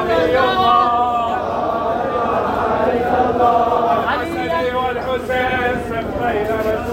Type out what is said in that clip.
علي الله علي الله الحسن والحسين